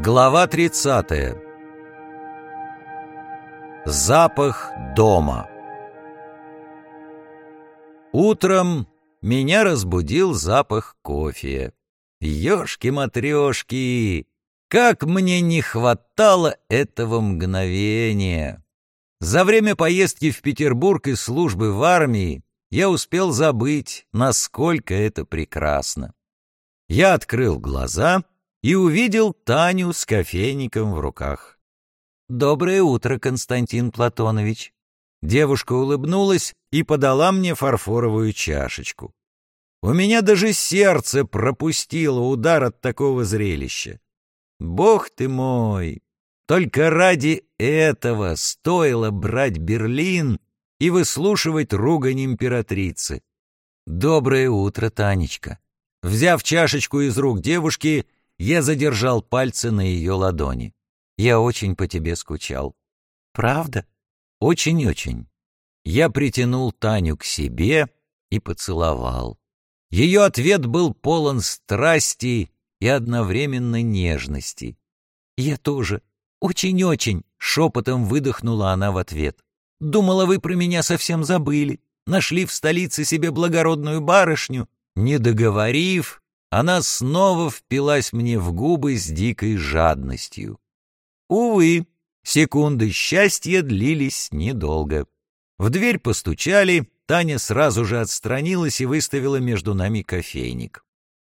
Глава 30. Запах дома. Утром меня разбудил запах кофе. Ёшки-матрёшки! Как мне не хватало этого мгновения! За время поездки в Петербург и службы в армии я успел забыть, насколько это прекрасно. Я открыл глаза — и увидел Таню с кофейником в руках. «Доброе утро, Константин Платонович!» Девушка улыбнулась и подала мне фарфоровую чашечку. У меня даже сердце пропустило удар от такого зрелища. Бог ты мой! Только ради этого стоило брать Берлин и выслушивать ругань императрицы. «Доброе утро, Танечка!» Взяв чашечку из рук девушки, я задержал пальцы на ее ладони. Я очень по тебе скучал. Правда? Очень-очень. Я притянул Таню к себе и поцеловал. Ее ответ был полон страсти и одновременно нежности. Я тоже. Очень-очень, шепотом выдохнула она в ответ. Думала, вы про меня совсем забыли. Нашли в столице себе благородную барышню. Не договорив, она снова впилась мне в губы с дикой жадностью. Увы, секунды счастья длились недолго. В дверь постучали, Таня сразу же отстранилась и выставила между нами кофейник.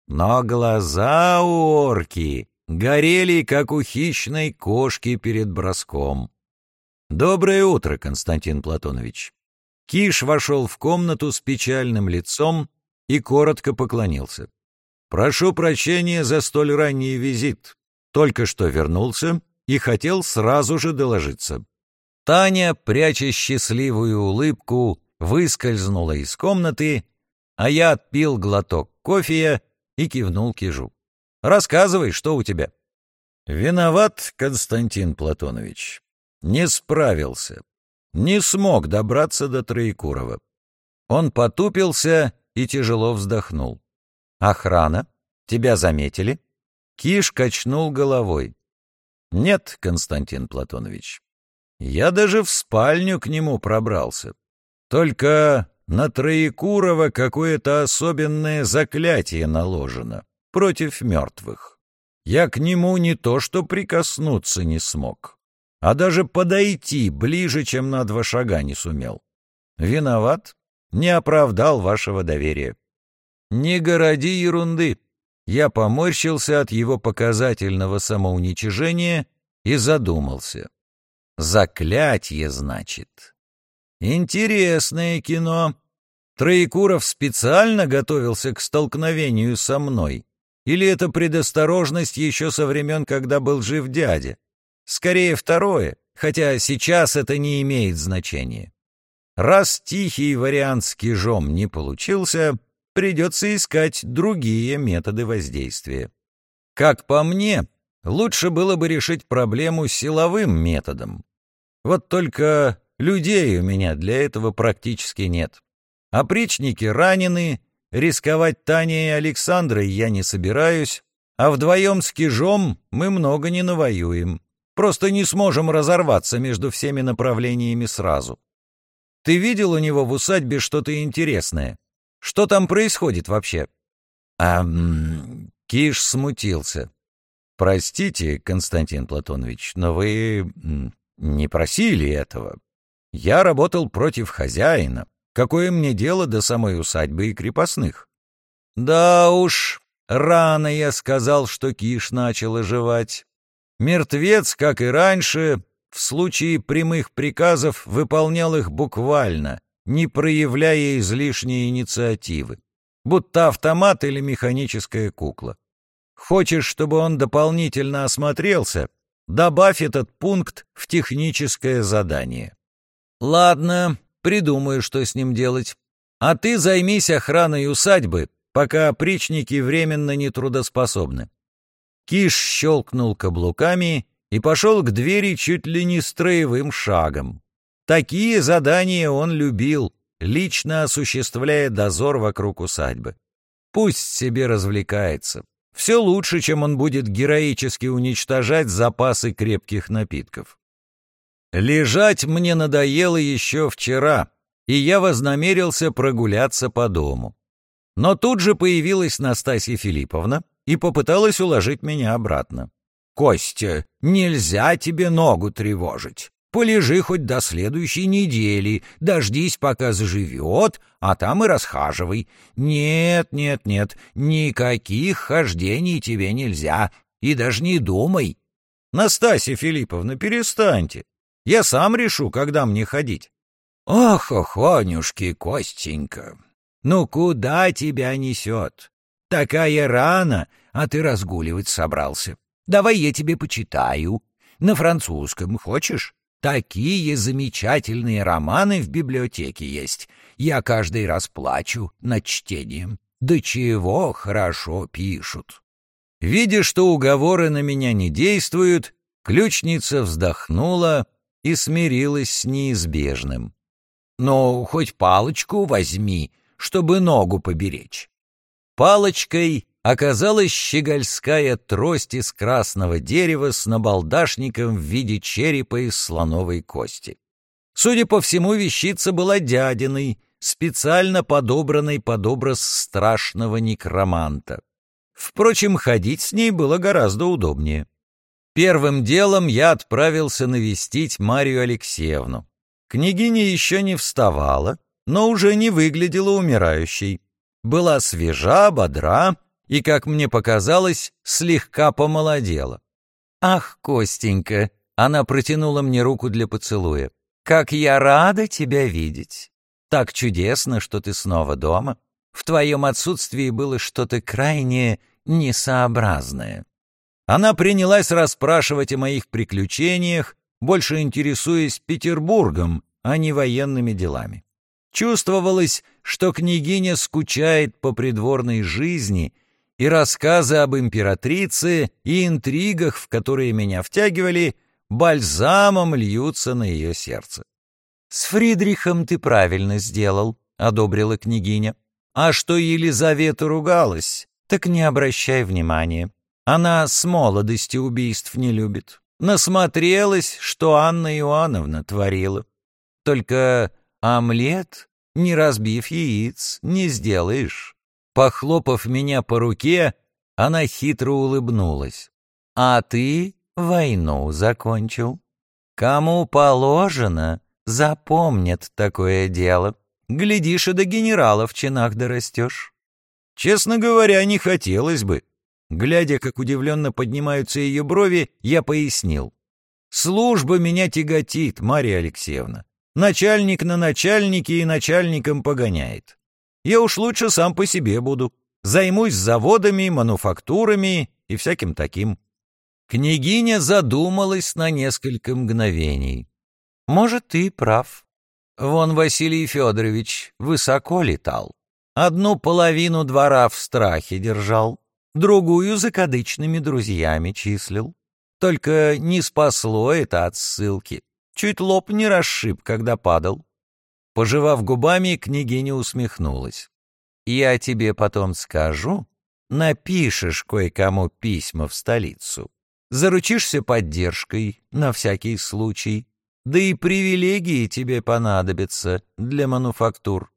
Но глаза у орки горели, как у хищной кошки перед броском. «Доброе утро, Константин Платонович». Киш вошел в комнату с печальным лицом и коротко поклонился. «Прошу прощения за столь ранний визит. Только что вернулся и хотел сразу же доложиться». Таня, пряча счастливую улыбку, выскользнула из комнаты, а я отпил глоток кофе и кивнул кижу. «Рассказывай, что у тебя?» «Виноват, Константин Платонович. Не справился. Не смог добраться до Троекурова». Он потупился и тяжело вздохнул. Охрана? Тебя заметили? Киш качнул головой. Нет, Константин Платонович. Я даже в спальню к нему пробрался. Только на Троекурова какое-то особенное заклятие наложено против мертвых. Я к нему не то что прикоснуться не смог, а даже подойти ближе, чем на два шага не сумел. Виноват, не оправдал вашего доверия. «Не городи ерунды!» Я поморщился от его показательного самоуничижения и задумался. «Заклятье, значит?» «Интересное кино. Троекуров специально готовился к столкновению со мной? Или это предосторожность еще со времен, когда был жив дядя? Скорее второе, хотя сейчас это не имеет значения. Раз тихий вариант с кижом не получился, придется искать другие методы воздействия. Как по мне, лучше было бы решить проблему силовым методом. Вот только людей у меня для этого практически нет. Опричники ранены, рисковать Таней и Александрой я не собираюсь, а вдвоем с Кижом мы много не навоюем. Просто не сможем разорваться между всеми направлениями сразу. Ты видел у него в усадьбе что-то интересное? Что там происходит вообще?» А Киш смутился. «Простите, Константин Платонович, но вы не просили этого. Я работал против хозяина. Какое мне дело до самой усадьбы и крепостных?» «Да уж, рано я сказал, что Киш начал оживать. Мертвец, как и раньше, в случае прямых приказов выполнял их буквально, не проявляя излишней инициативы, будто автомат или механическая кукла. Хочешь, чтобы он дополнительно осмотрелся? Добавь этот пункт в техническое задание. Ладно, придумаю, что с ним делать. А ты займись охраной усадьбы, пока опричники временно нетрудоспособны. Киш щелкнул каблуками и пошел к двери чуть ли не строевым шагом. Такие задания он любил, лично осуществляя дозор вокруг усадьбы. Пусть себе развлекается. Все лучше, чем он будет героически уничтожать запасы крепких напитков. Лежать мне надоело еще вчера, и я вознамерился прогуляться по дому. Но тут же появилась Настасья Филипповна и попыталась уложить меня обратно. «Костя, нельзя тебе ногу тревожить. Полежи хоть до следующей недели, дождись, пока заживет, а там и расхаживай. Нет, нет, нет, никаких хождений тебе нельзя, и даже не думай. Настасья Филипповна, перестаньте. Я сам решу, когда мне ходить. Ох, охонюшки, Костенька, ну куда тебя несет? Такая рана, а ты разгуливать собрался. Давай я тебе почитаю. На французском хочешь? Такие замечательные романы в библиотеке есть. Я каждый раз плачу над чтением. Да чего хорошо пишут. Видя, что уговоры на меня не действуют, ключница вздохнула и смирилась с неизбежным. «Ну, хоть палочку возьми, чтобы ногу поберечь». Палочкой оказалась щегольская трость из красного дерева с набалдашником в виде черепа из слоновой кости. Судя по всему, вещица была дядиной, специально подобранной под образ страшного некроманта. Впрочем, ходить с ней было гораздо удобнее. Первым делом я отправился навестить Марию Алексеевну. Княгиня еще не вставала, но уже не выглядела умирающей. Была свежа, бодра, и, как мне показалось, слегка помолодела. «Ах, Костенька!» — она протянула мне руку для поцелуя. «Как я рада тебя видеть! Так чудесно, что ты снова дома. В твоем отсутствии было что-то крайне несообразное». Она принялась расспрашивать о моих приключениях, больше интересуясь Петербургом, а не военными делами. Чувствовалось, что княгиня скучает по придворной жизни и рассказы об императрице и интригах, в которые меня втягивали, бальзамом льются на ее сердце. «С Фридрихом ты правильно сделал», — одобрила княгиня. «А что Елизавета ругалась, так не обращай внимания. Она с молодости убийств не любит. Насмотрелась, что Анна Иоанновна творила. Только омлет, не разбив яиц, не сделаешь. Похлопав меня по руке, она хитро улыбнулась. «А ты войну закончил. Кому положено, запомнят такое дело. Глядишь, и до генерала в чинах дорастешь». Честно говоря, не хотелось бы. Глядя, как удивленно поднимаются ее брови, я пояснил. «Служба меня тяготит, Мария Алексеевна. Начальник на начальнике и начальником погоняет. Я уж лучше сам по себе буду. Займусь заводами, мануфактурами и всяким таким». Княгиня задумалась на несколько мгновений. «Может, ты прав. Вон Василий Федорович высоко летал. Одну половину двора в страхе держал, другую закадычными друзьями числил. Только не спасло это от ссылки. Чуть лоб не расшиб, когда падал. Пожевав губами, княгиня усмехнулась. «Я тебе потом скажу, напишешь кое-кому письма в столицу. Заручишься поддержкой на всякий случай, да и привилегии тебе понадобятся для мануфактур».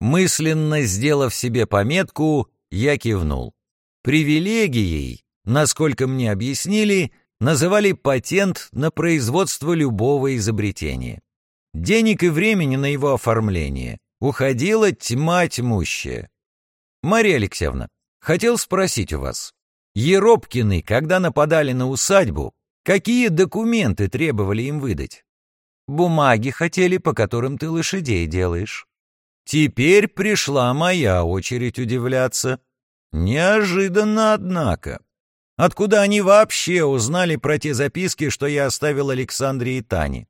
Мысленно сделав себе пометку, я кивнул. Привилегией, насколько мне объяснили, называли патент на производство любого изобретения. Денег и времени на его оформление уходила тьма тьмущая. Мария Алексеевна, хотел спросить у вас, Еропкины, когда нападали на усадьбу, какие документы требовали им выдать? Бумаги хотели, по которым ты лошадей делаешь. Теперь пришла моя очередь удивляться. Неожиданно, однако. Откуда они вообще узнали про те записки, что я оставил Александре и Тане?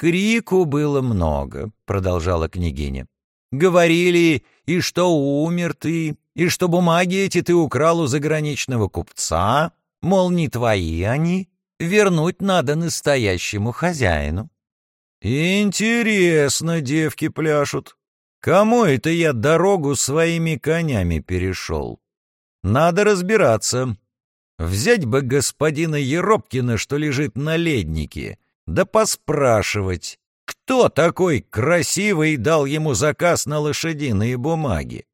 «Крику было много», — продолжала княгиня. «Говорили, и что умер ты, и что бумаги эти ты украл у заграничного купца, мол, не твои они, вернуть надо настоящему хозяину». «Интересно, девки пляшут. Кому это я дорогу своими конями перешел?» Надо разбираться. Взять бы господина Еропкина, что лежит на леднике, да поспрашивать, кто такой красивый дал ему заказ на лошадиные бумаги.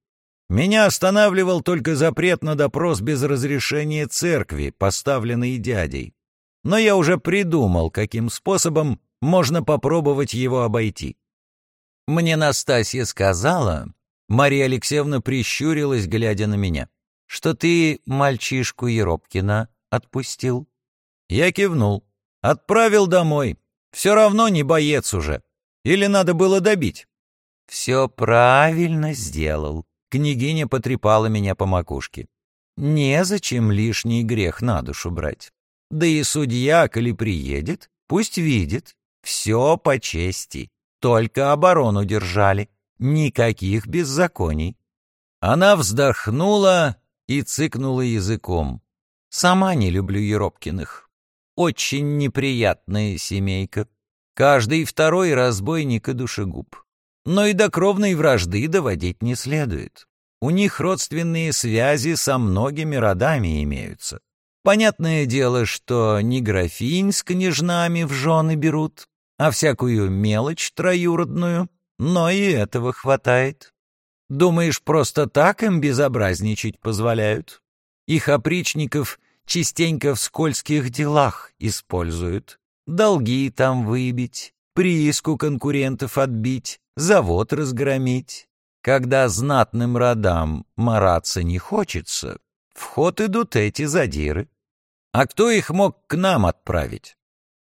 Меня останавливал только запрет на допрос без разрешения церкви, поставленный дядей. Но я уже придумал, каким способом можно попробовать его обойти. Мне Настасья сказала, Мария Алексеевна прищурилась, глядя на меня, что ты мальчишку Еропкина отпустил. Я кивнул. Отправил домой. Все равно не боец уже. Или надо было добить? Все правильно сделал. Княгиня потрепала меня по макушке. Незачем лишний грех на душу брать. Да и судья, коли приедет, пусть видит. Все по чести. Только оборону держали. Никаких беззаконий. Она вздохнула и цыкнула языком. Сама не люблю Еропкиных. Очень неприятная семейка. Каждый второй разбойник и душегуб но и до кровной вражды доводить не следует. У них родственные связи со многими родами имеются. Понятное дело, что не графинь с княжнами в жены берут, а всякую мелочь троюродную, но и этого хватает. Думаешь, просто так им безобразничать позволяют? Их опричников частенько в скользких делах используют. Долги там выбить, прииску конкурентов отбить, завод разгромить. Когда знатным родам мараться не хочется, в ход идут эти задиры. А кто их мог к нам отправить?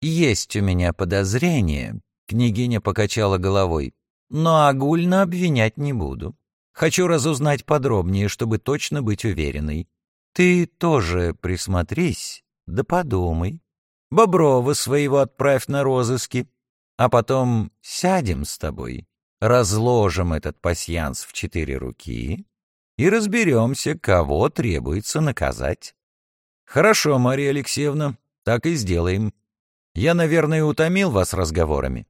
Есть у меня подозрение, княгиня покачала головой, но огульно обвинять не буду. Хочу разузнать подробнее, чтобы точно быть уверенной. Ты тоже присмотрись, да подумай. Боброва своего отправь на розыски, а потом сядем с тобой разложим этот пасьянс в четыре руки и разберемся, кого требуется наказать. Хорошо, Мария Алексеевна, так и сделаем. Я, наверное, утомил вас разговорами.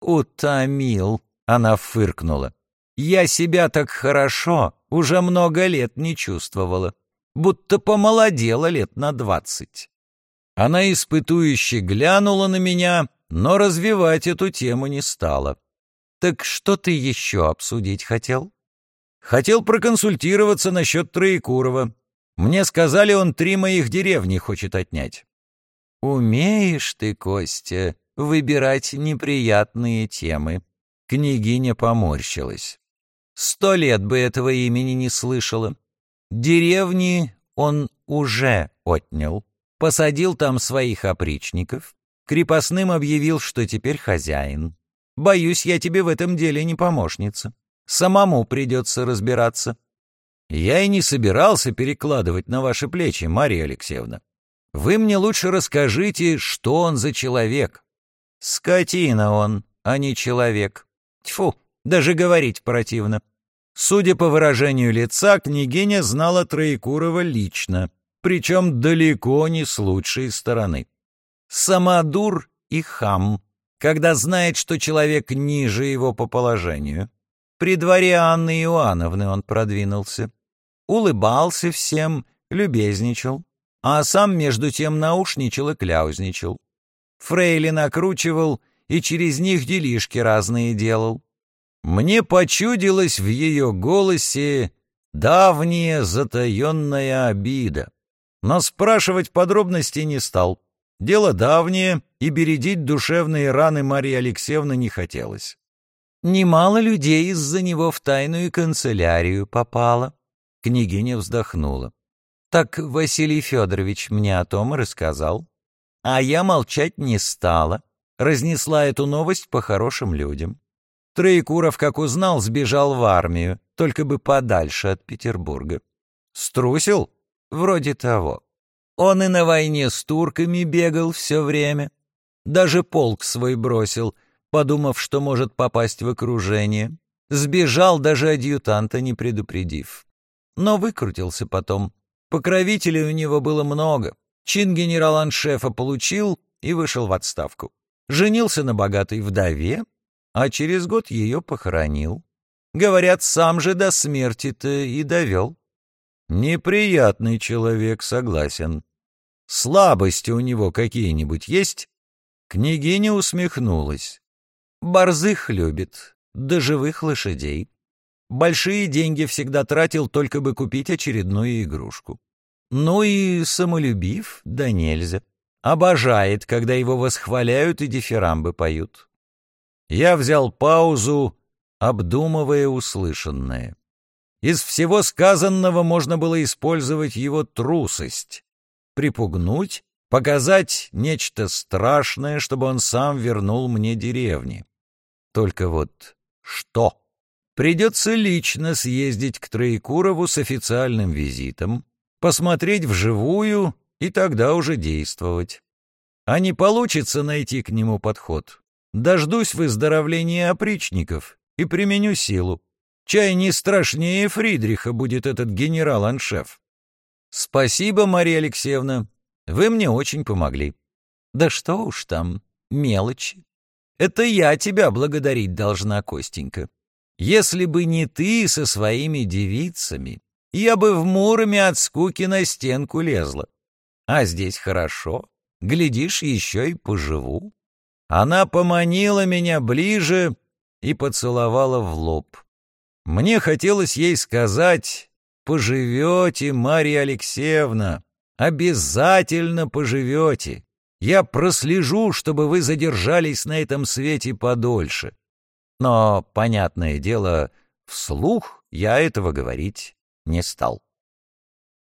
Утомил, она фыркнула. Я себя так хорошо уже много лет не чувствовала, будто помолодела лет на двадцать. Она испытующе глянула на меня, но развивать эту тему не стала. «Так что ты еще обсудить хотел?» «Хотел проконсультироваться насчет Троекурова. Мне сказали, он три моих деревни хочет отнять». «Умеешь ты, Костя, выбирать неприятные темы». Княгиня поморщилась. «Сто лет бы этого имени не слышала. Деревни он уже отнял. Посадил там своих опричников. Крепостным объявил, что теперь хозяин. Боюсь, я тебе в этом деле не помощница. Самому придется разбираться. Я и не собирался перекладывать на ваши плечи, Мария Алексеевна. Вы мне лучше расскажите, что он за человек. Скотина он, а не человек. Тьфу, даже говорить противно. Судя по выражению лица, княгиня знала Троекурова лично, причем далеко не с лучшей стороны. Самодур и хам, когда знает, что человек ниже его по положению. При дворе Анны Иоанновны он продвинулся. Улыбался всем, любезничал, а сам между тем наушничал и кляузничал. Фрейли накручивал и через них делишки разные делал. Мне почудилось в ее голосе давняя затаенная обида, но спрашивать подробностей не стал. Дело давнее, и бередить душевные раны Марии Алексеевны не хотелось. Немало людей из-за него в тайную канцелярию попало. Княгиня вздохнула. Так Василий Федорович мне о том рассказал. А я молчать не стала. Разнесла эту новость по хорошим людям. Троекуров, как узнал, сбежал в армию, только бы подальше от Петербурга. Струсил? Вроде того. Он и на войне с турками бегал все время. Даже полк свой бросил, подумав, что может попасть в окружение. Сбежал, даже адъютанта не предупредив. Но выкрутился потом. Покровителей у него было много. Чин генерал-аншефа получил и вышел в отставку. Женился на богатой вдове, а через год ее похоронил. Говорят, сам же до смерти-то и довел. Неприятный человек, согласен. Слабости у него какие-нибудь есть? Княгиня усмехнулась. Борзых любит, да живых лошадей. Большие деньги всегда тратил, только бы купить очередную игрушку. Ну и самолюбив, да нельзя. Обожает, когда его восхваляют и дифирамбы поют. Я взял паузу, обдумывая услышанное. Из всего сказанного можно было использовать его трусость, припугнуть, показать нечто страшное, чтобы он сам вернул мне деревни. Только вот что? Придется лично съездить к Троекурову с официальным визитом, посмотреть вживую и тогда уже действовать. А не получится найти к нему подход. Дождусь выздоровления опричников и применю силу. Чай не страшнее Фридриха будет этот генерал-аншеф. Спасибо, Мария Алексеевна, вы мне очень помогли. Да что уж там, мелочи. Это я тебя благодарить должна, Костенька. Если бы не ты со своими девицами, я бы в Муроме от скуки на стенку лезла. А здесь хорошо, глядишь, еще и поживу. Она поманила меня ближе и поцеловала в лоб. Мне хотелось ей сказать «Поживете, Марья Алексеевна, обязательно поживете. Я прослежу, чтобы вы задержались на этом свете подольше». Но, понятное дело, вслух я этого говорить не стал.